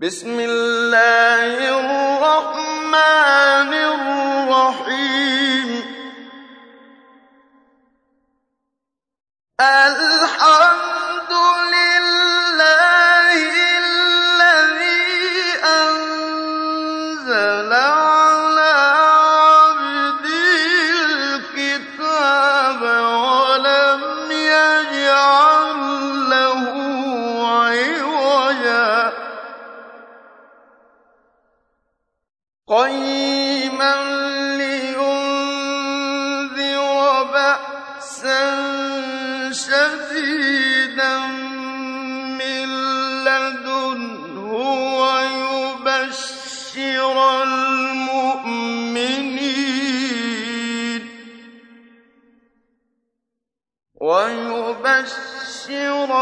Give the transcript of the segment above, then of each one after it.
بسم الله الرحمن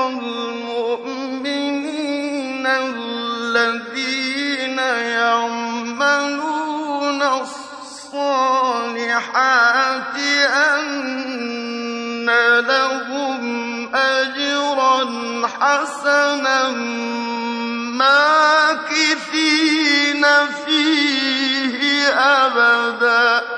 الْمُؤْمِنِينَ الَّذِينَ يَعْمَلُونَ الصَّالِحَاتِ أَنَّ لَهُمْ أَجْرًا حَسَنًا مَّاكِثِينَ فِيهِ أَبَدًا.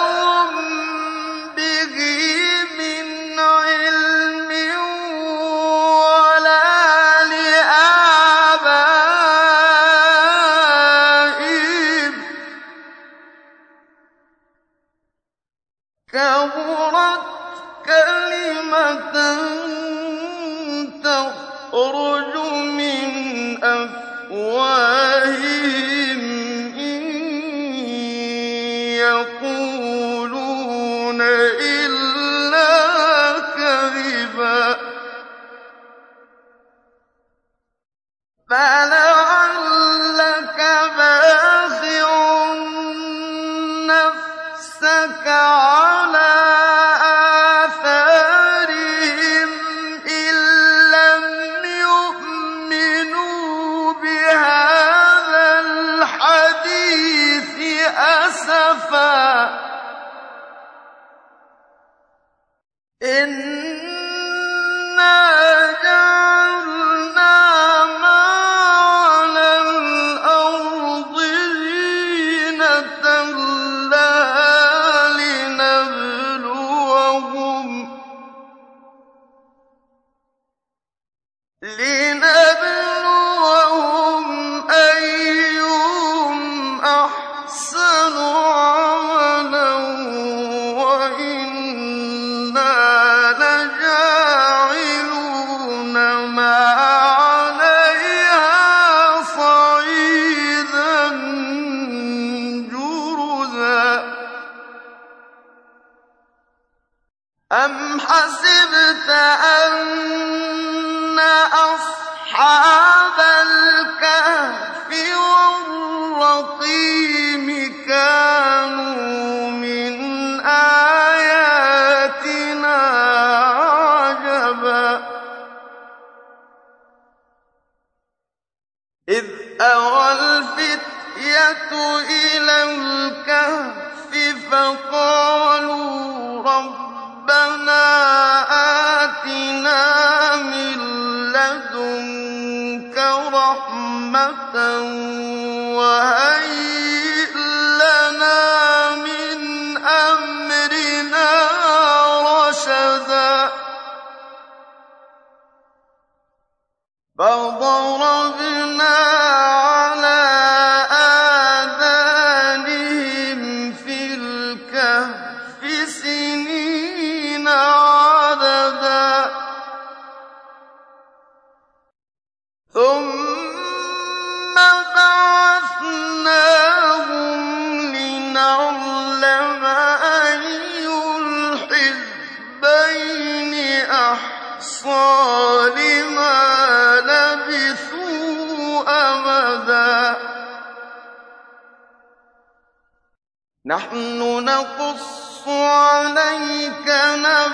يخرج من أفواههم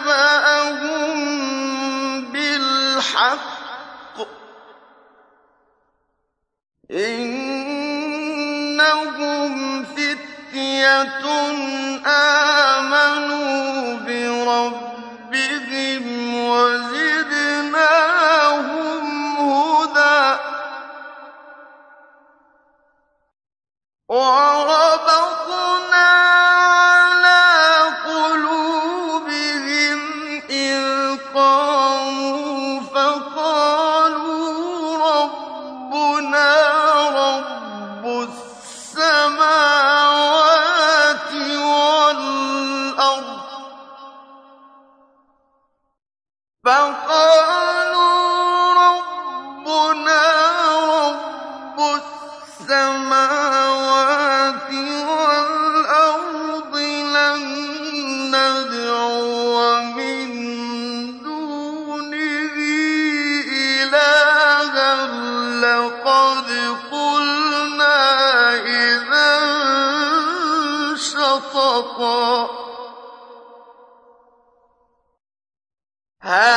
我。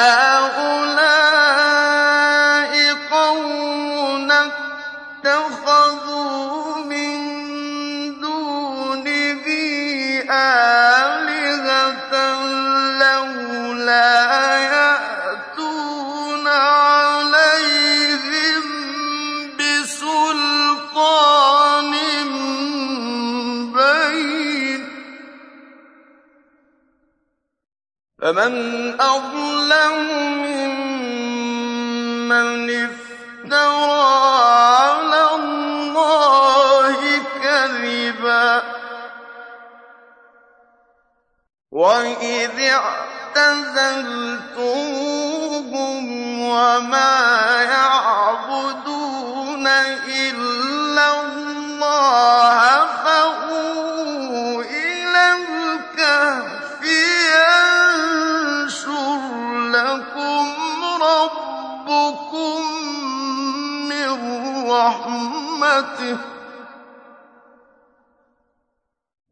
هَٰؤُلَاءِ اتَّخَذُوا مِن آلِهَةً ۖ لَّوْلَا يَأْتُونَ عَلَيْهِم بِسُلْطَانٍ بَيِّنٍ ۖ. فَمَنْ أَظْلَمُ اعتزلتموهم وما يعلمون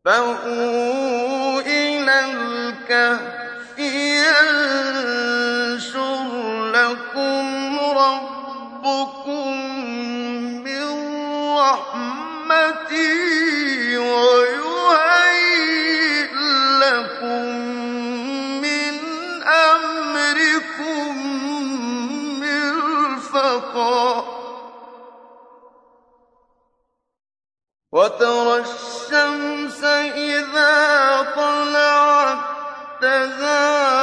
فأووا الكهف ينشر لكم ربكم من رحمته ويهيئ لكم من أمركم وترى إذا طلعت تزاور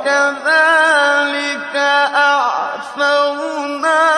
وَكَذَٰلِكَ أَعْثَرْنَا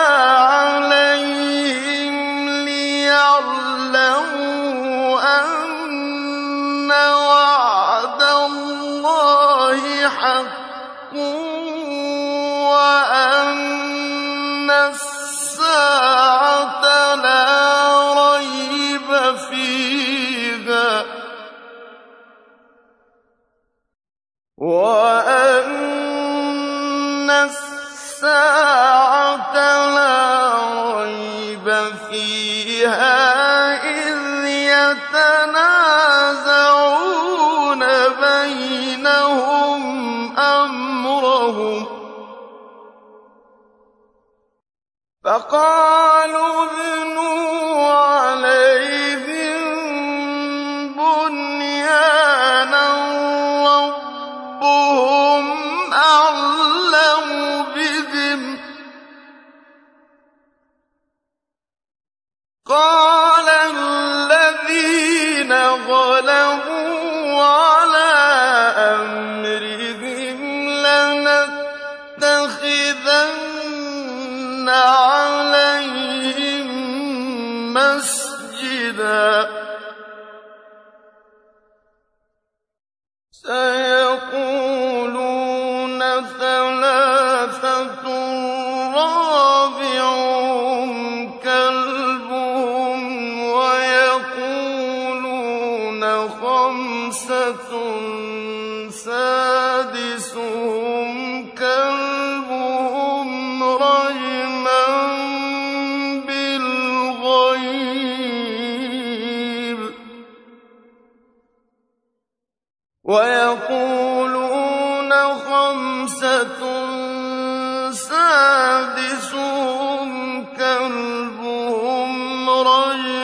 كَلْبُهُمْ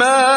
مَا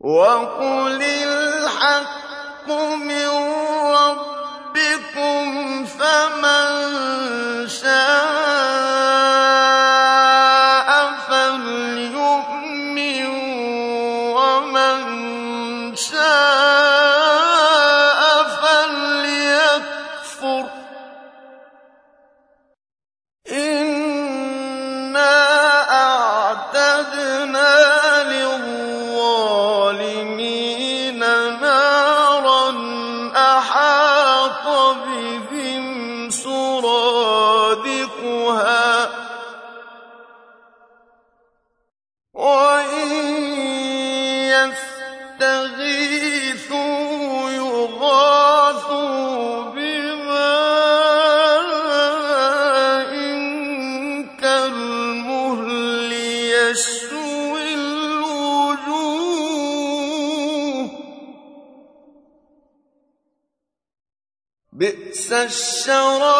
وقل الحق من ربكم فمن شاء 角落。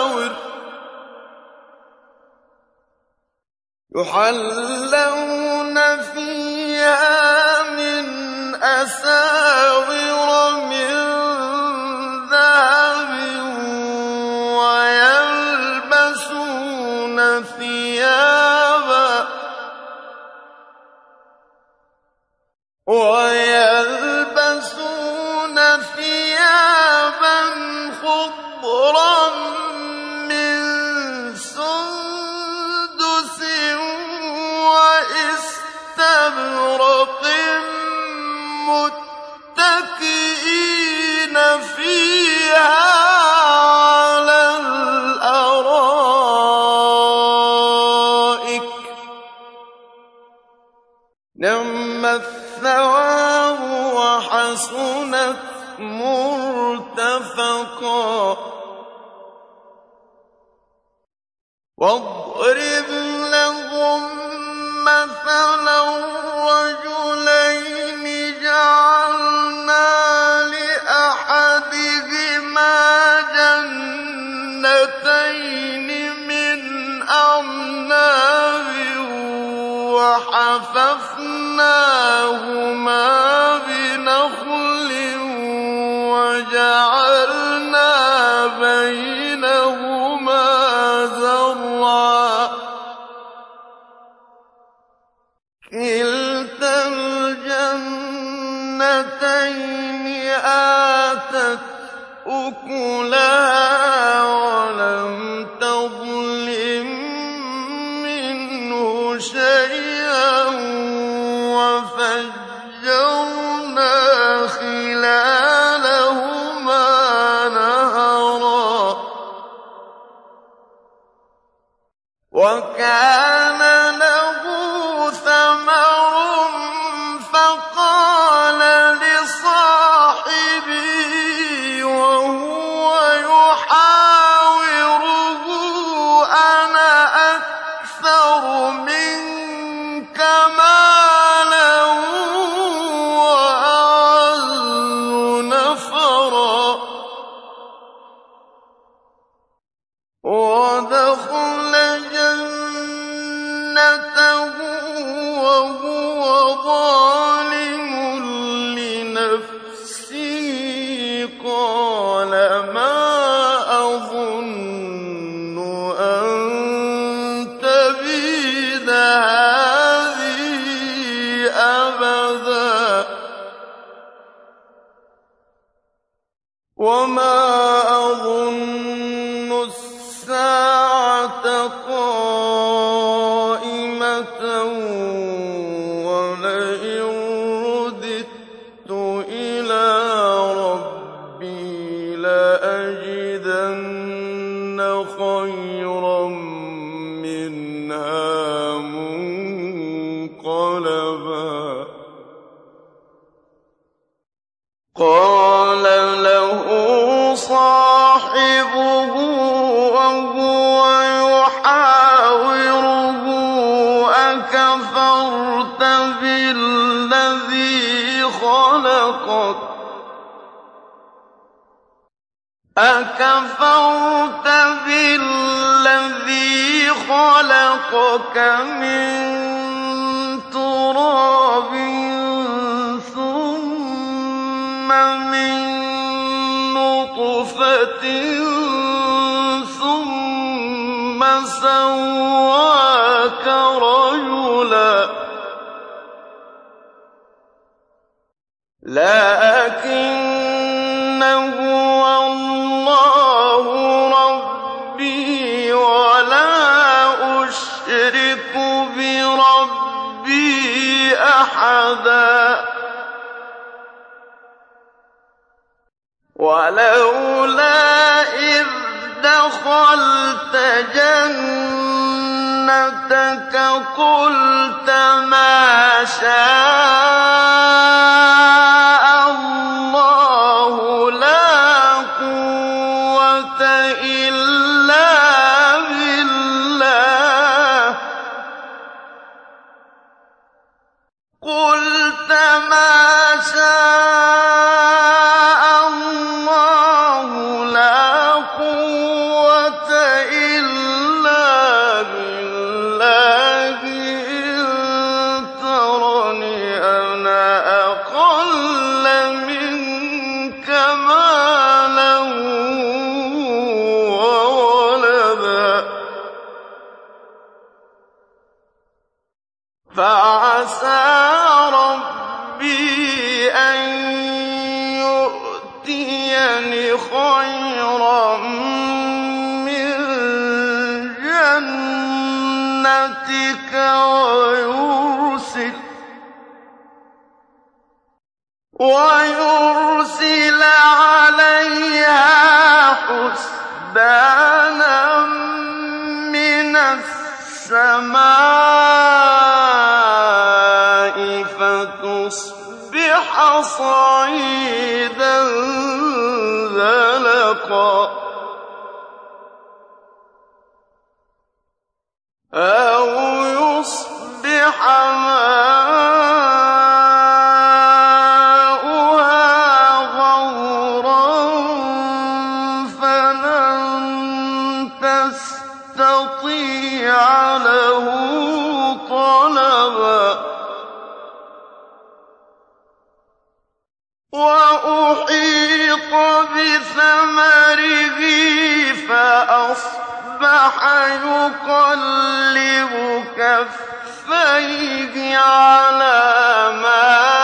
مجاور يحلون فيها من أساور من ذهب ويلبسون ثيابا نفقا أحدا. ولولا إذ دخلت جنتك قلت ما شاء أصعيدا وأحيط بثمره فأصبح يقلب كفيه على ما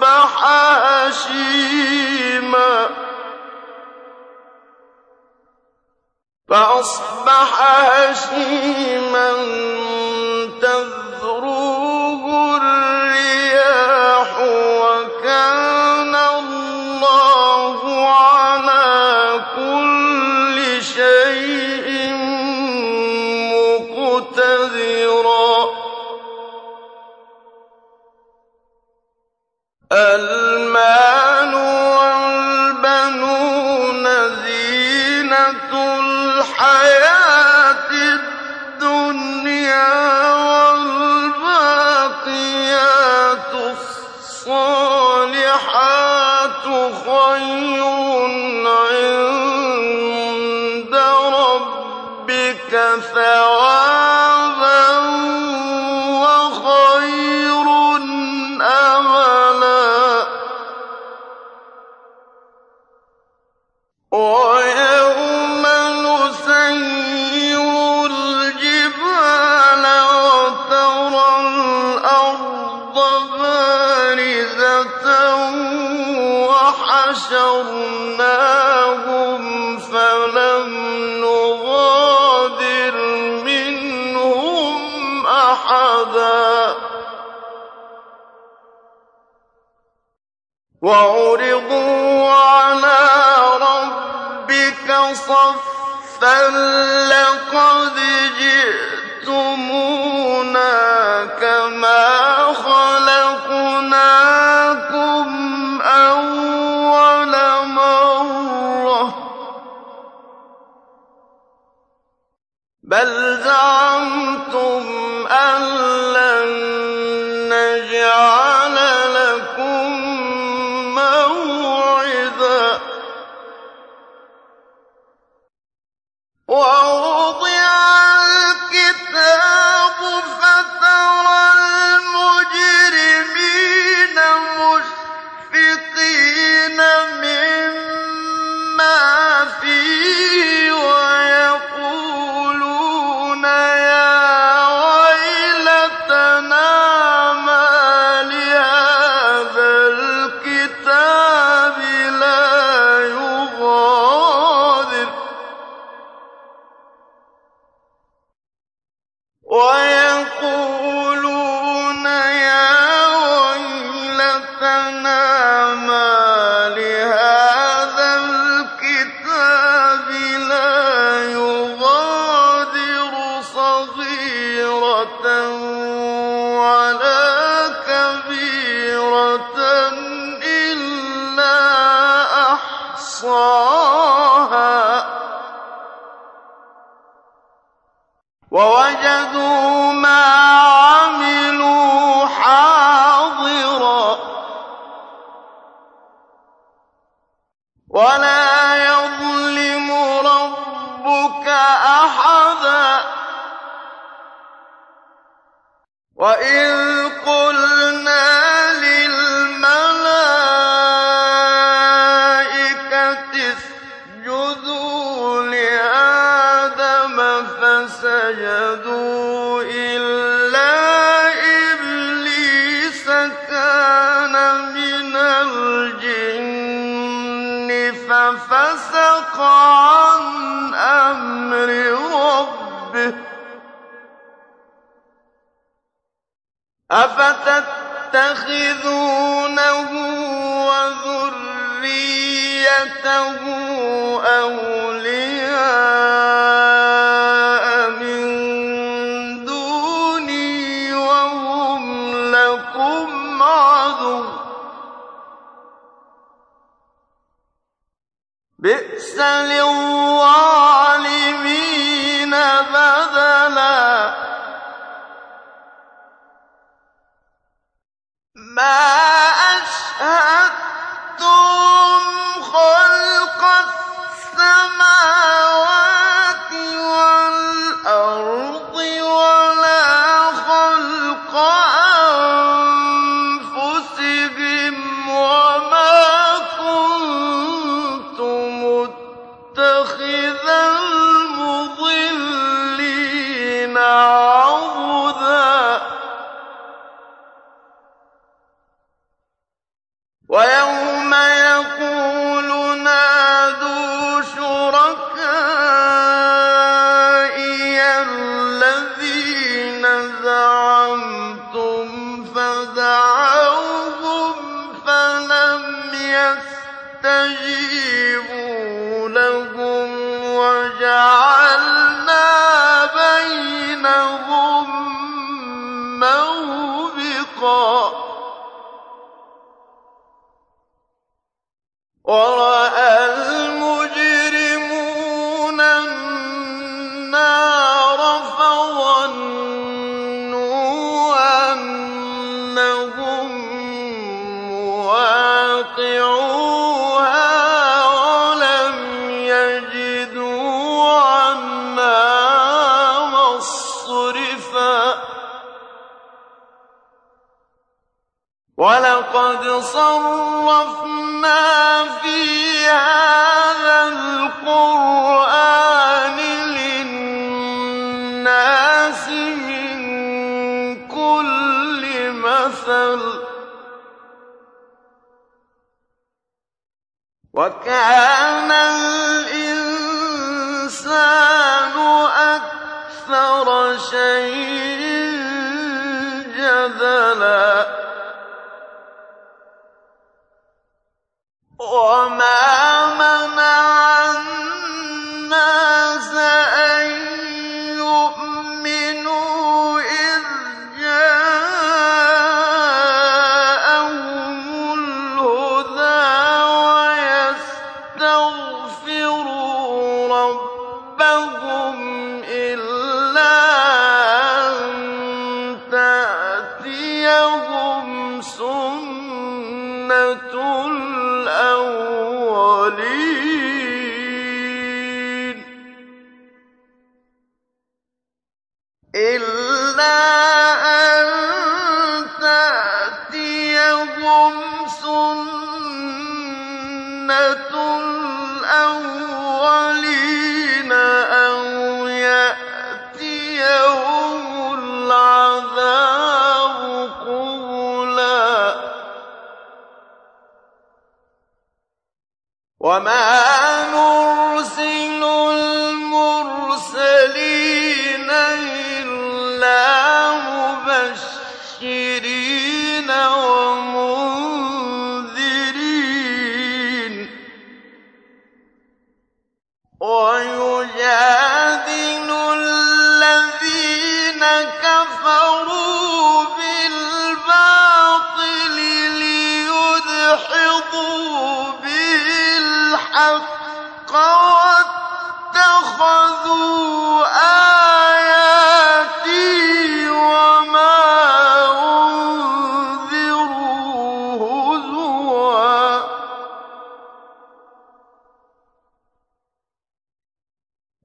فأصبح هشيما. فأصبح هشيما. صفا لهم 三六。مثل وكان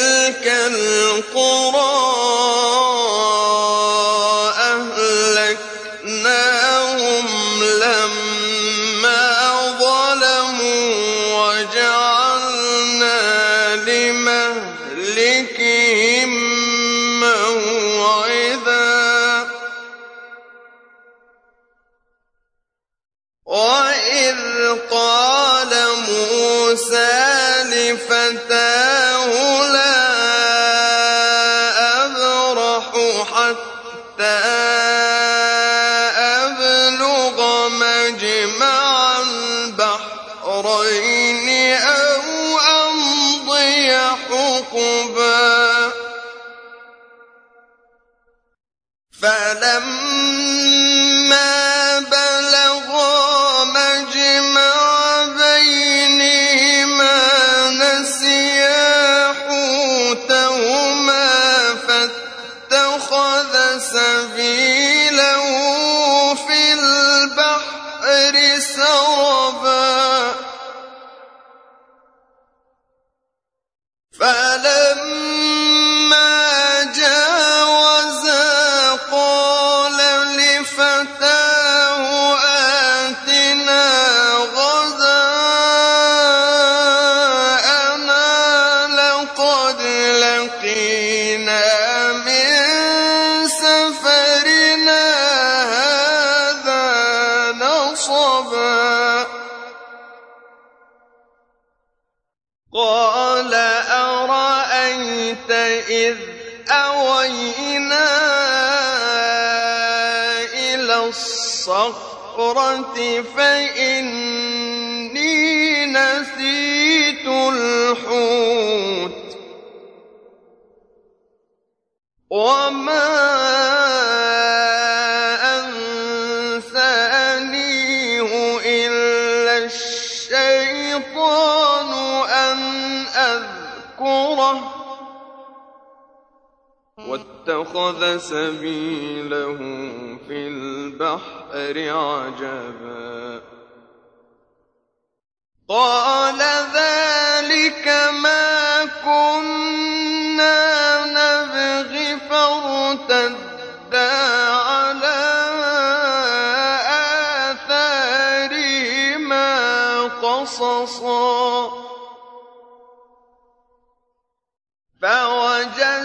تلك القرى التوراة فإني نسيت الحوت. وما أنسانيه إلا الشيطان أن أذكره. واتخذ سبيله في البحر عجبا. قال ذلك ما كنا نبغي فارتدا على آثارهما قصصا. فوجد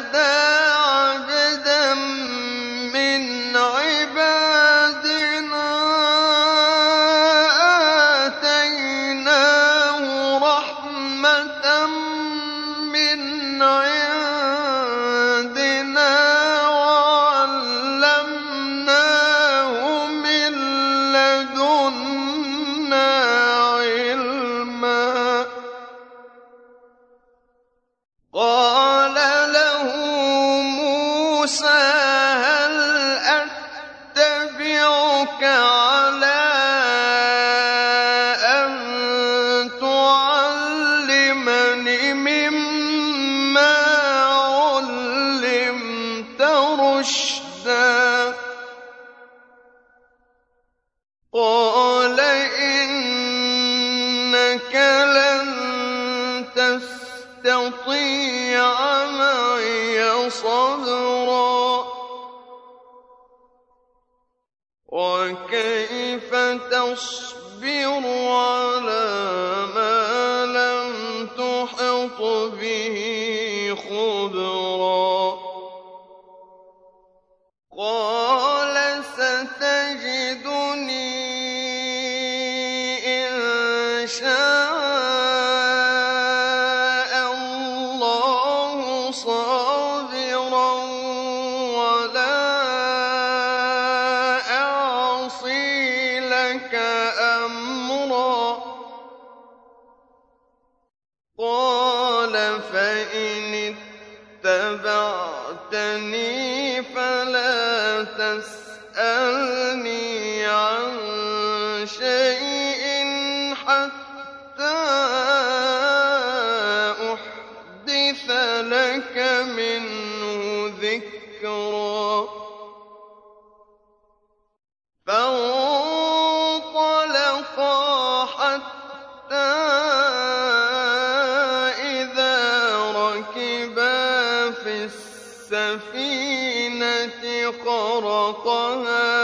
خَلَقَهَا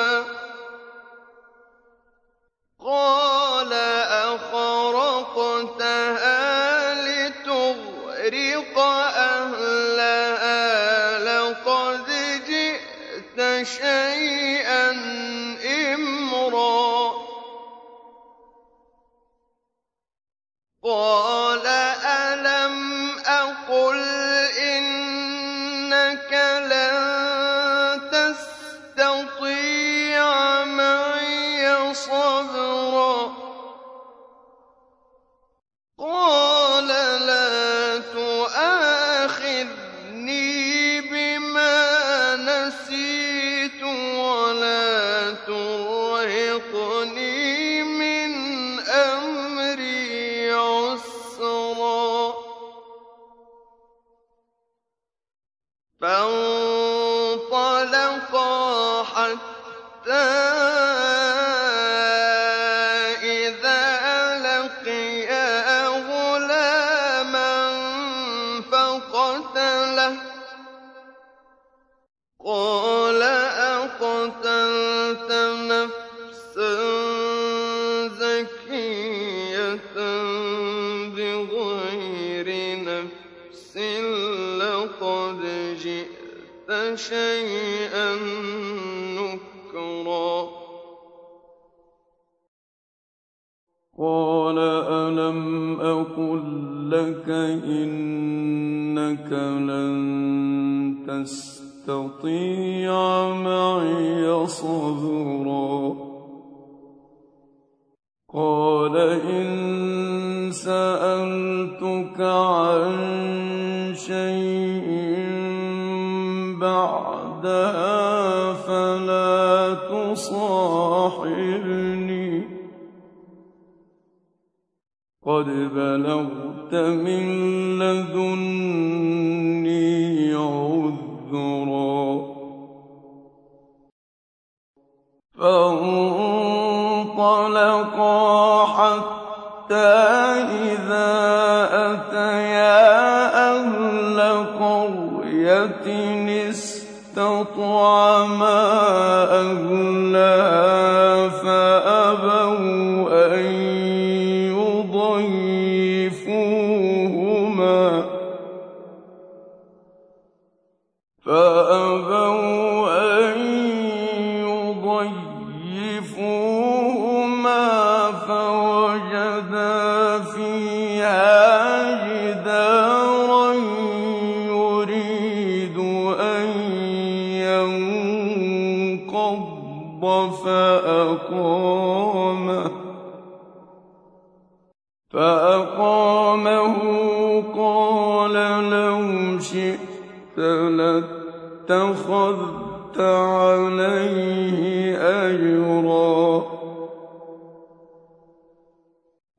قتلت نفسا زكية بغير نفس لقد جئت شيئا.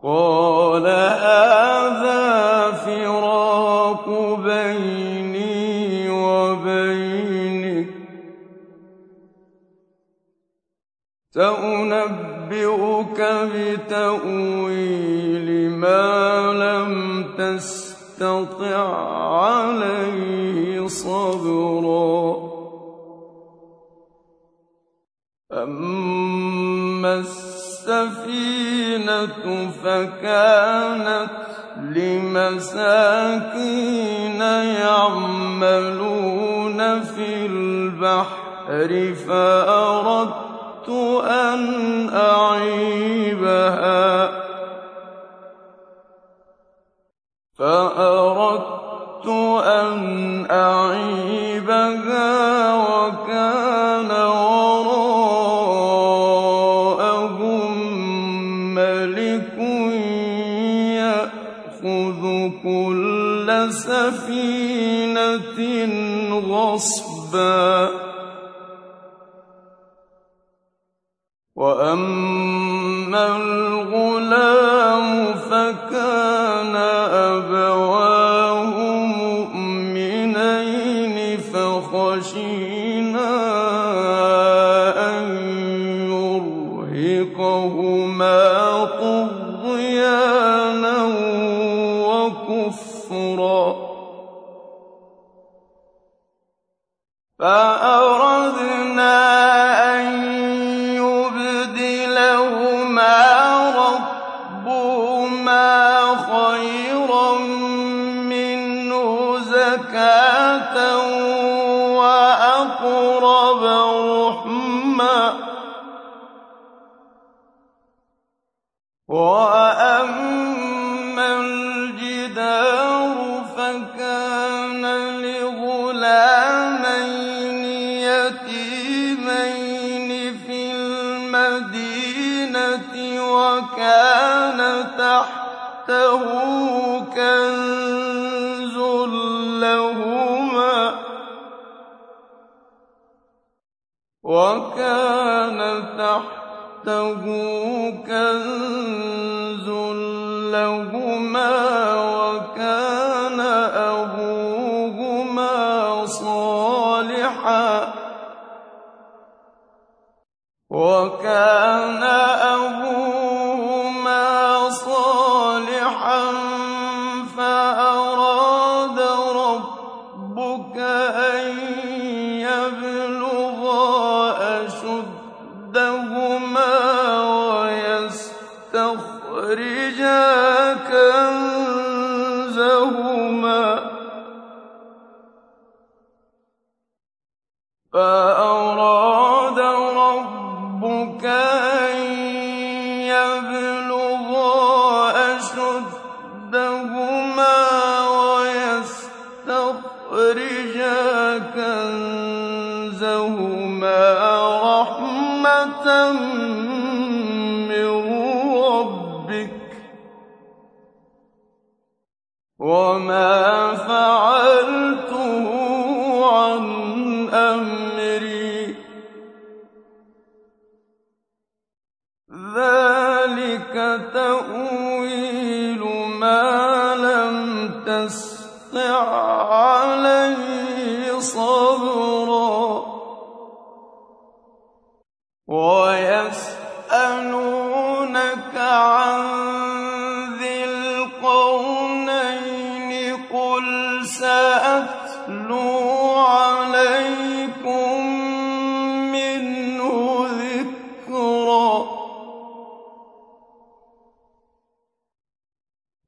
قال هذا فراق بيني وبينك. سأنبئك بتأويل ما لم تستطع. فَكَانَتْ لِمَسَاكِينَ يَعْمَلُونَ فِي الْبَحْرِ فَأَرَدتُّ أَنْ أَعِيبَهَا. نصبا تحته كنز لهما وكان تحته كنز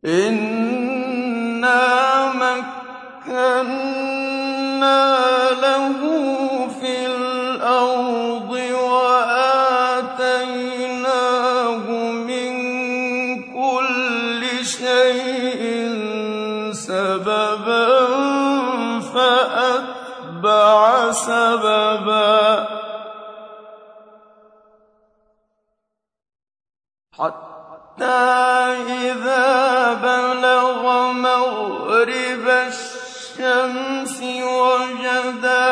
إِنَّا مَكَّنَّا لَهُ فِي الْأَرْضِ وَآتَيْنَاهُ مِن كُلِّ شَيْءٍ سَبَبًا فَأَتْبَعَ سَبَبًا حَتَّىٰ إِذَا مغرب الشمس وجدها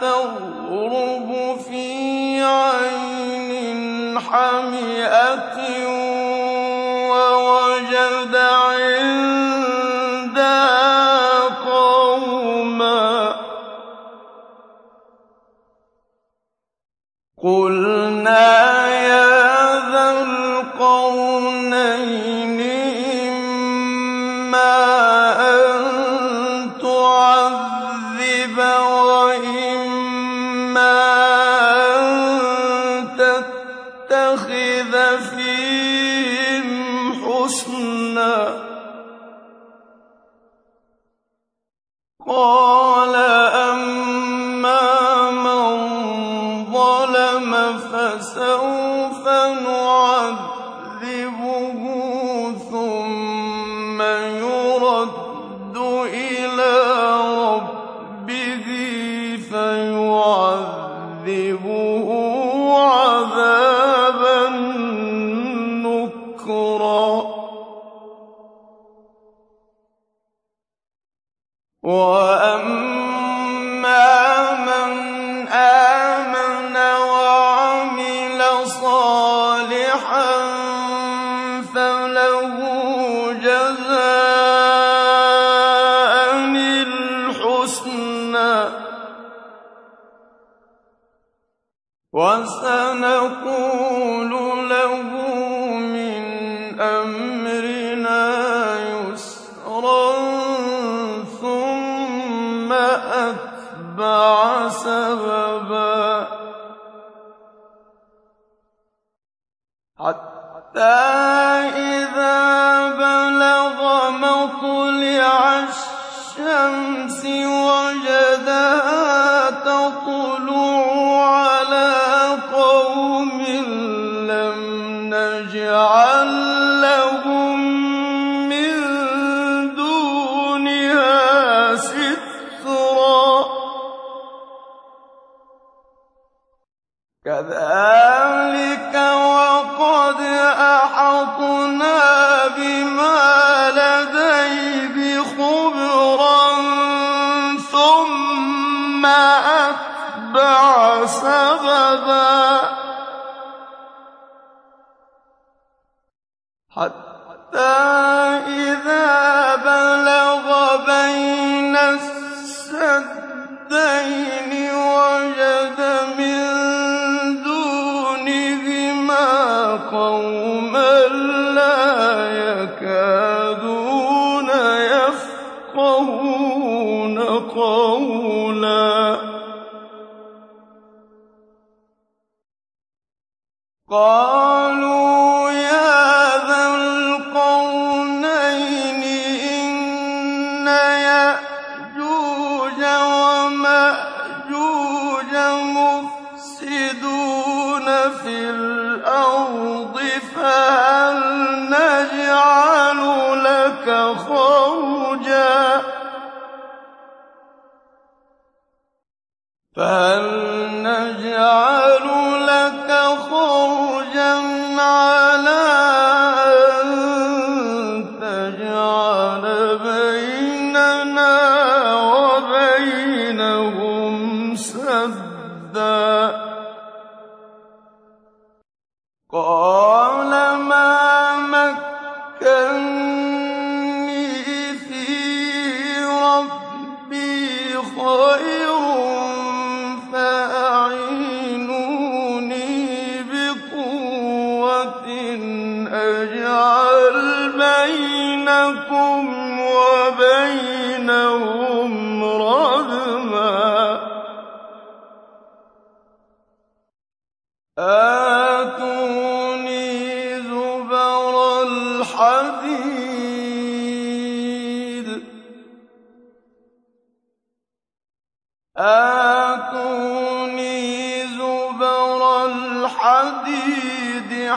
تغرب في عين حمئة وسنقول له من أمرنا يسرا ثم أتبع سببا. حتى إذا بلغ مطلع الشمس وجدها تطلع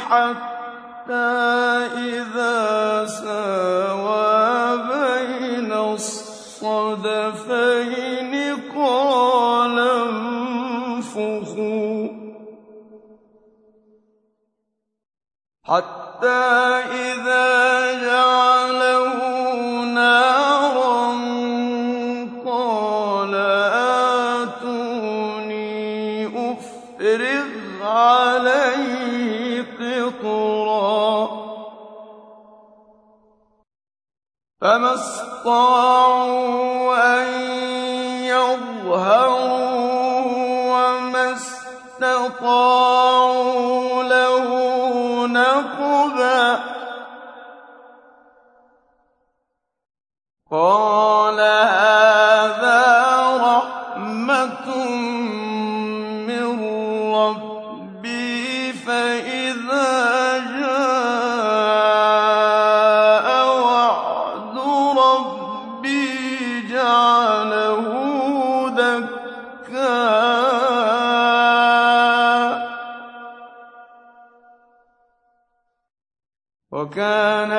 حق اسْطَاعُوا وَكَانَ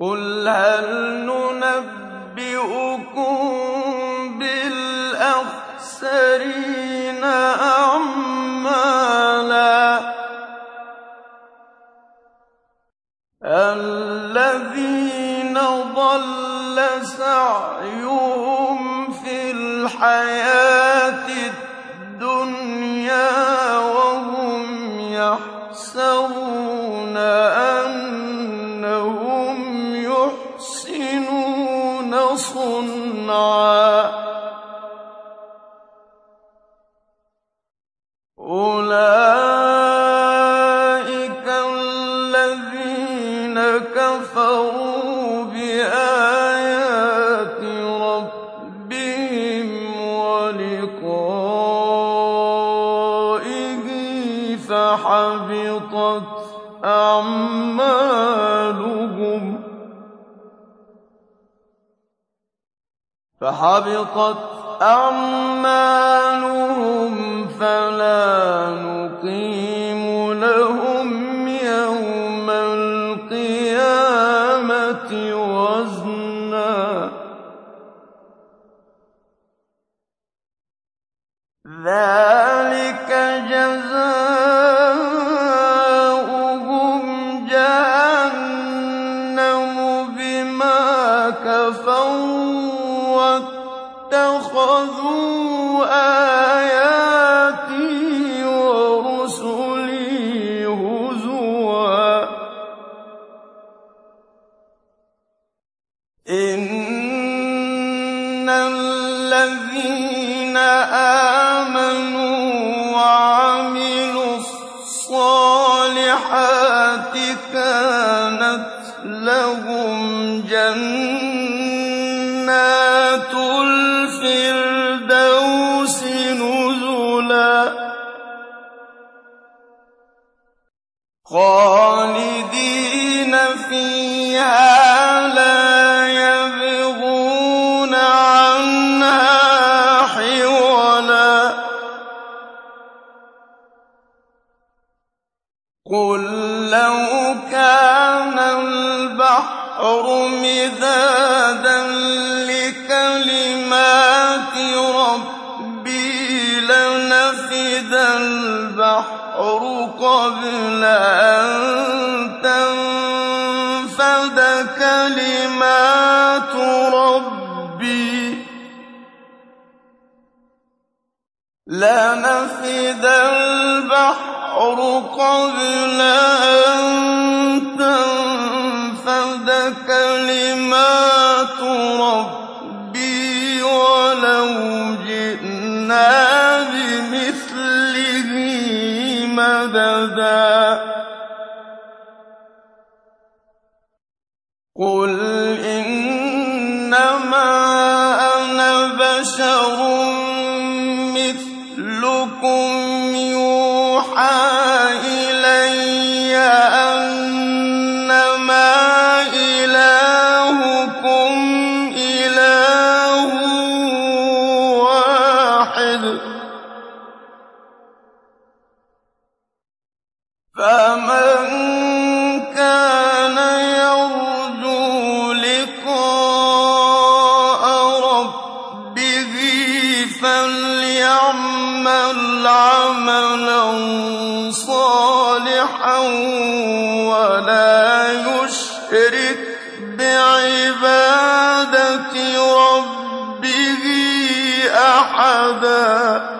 قُلْ هَلْ حبطت أعمالهم فلا نقيم تُنْفِقُونَ لنفد البحر قبل أن تنفذ كلمات ربي ولو جئنا بمثله مددا. قل عَمَلًا صَالِحًا وَلَا يُشْرِكْ بِعِبَادَةِ رَبِّهِ أَحَدًا